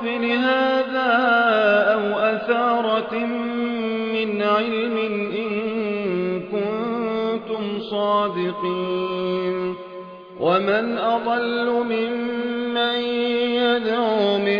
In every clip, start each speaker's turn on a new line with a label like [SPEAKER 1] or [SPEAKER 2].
[SPEAKER 1] قبل هذا أو أثارة من علم إن كنتم صادقين. ومن أضل ممن يدعو من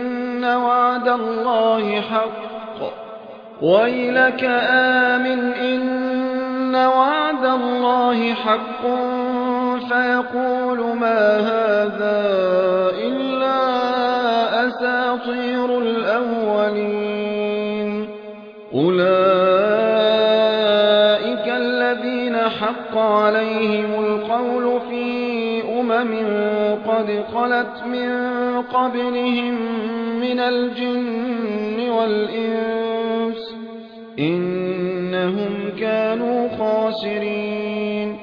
[SPEAKER 1] وعد الله حق. ويلك آمن إن وعد الله حق. فيقول ما هذا إلا أساطير الأولين. أولئك الذين حق عليهم القول في أمم قد خلت من قبلهم من الجن والإنس إنهم كانوا خاسرين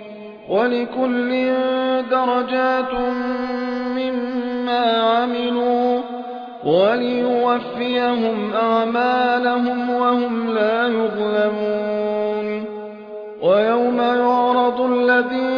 [SPEAKER 1] ولكل درجات مما عملوا وليوفيهم أعمالهم وهم لا يظلمون ويوم يعرض الذين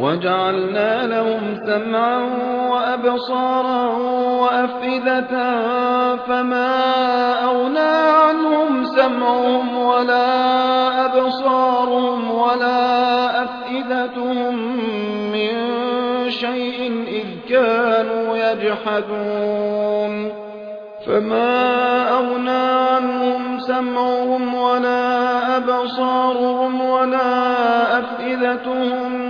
[SPEAKER 1] وجعلنا لهم سمعا وأبصارا وأفئدة فما أغنى عنهم سمعهم ولا أبصارهم ولا أفئدتهم شيء إذ كانوا يجحدون. فما أغنى عنهم سمعهم ولا أبصارهم ولا أفئدتهم من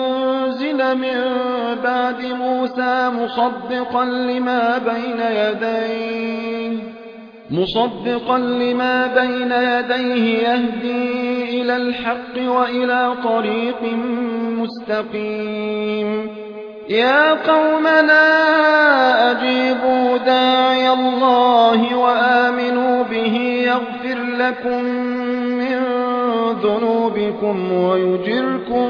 [SPEAKER 1] من بعد موسى مصدقا لما بين يديه مصدقا لما بين يديه يهدي إلى الحق وإلى طريق مستقيم. يا قومنا أجيبوا داعي الله وآمنوا به يغفر لكم من ذنوبكم ويجركم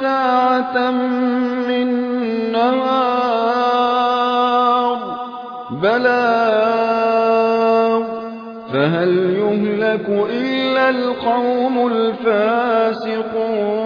[SPEAKER 1] ساعة من نهار بلاغ فهل يهلك إلا القوم الفاسقون؟